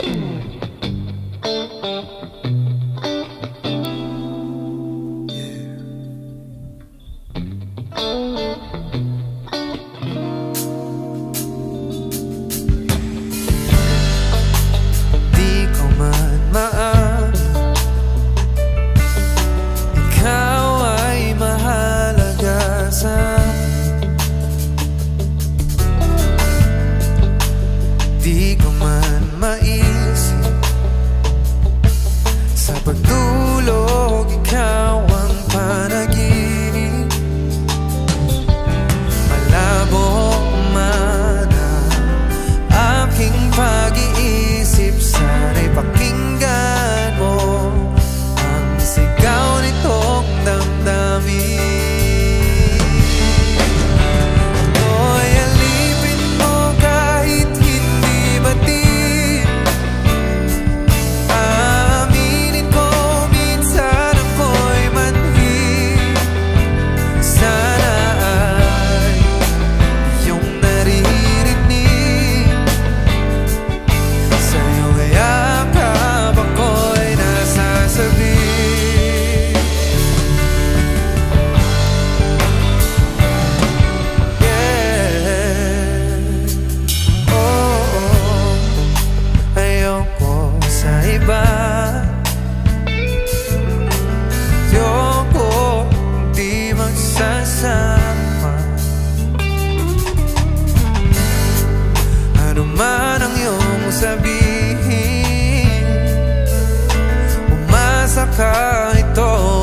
Yeah. ang iyong sabihin. Umasa ka ito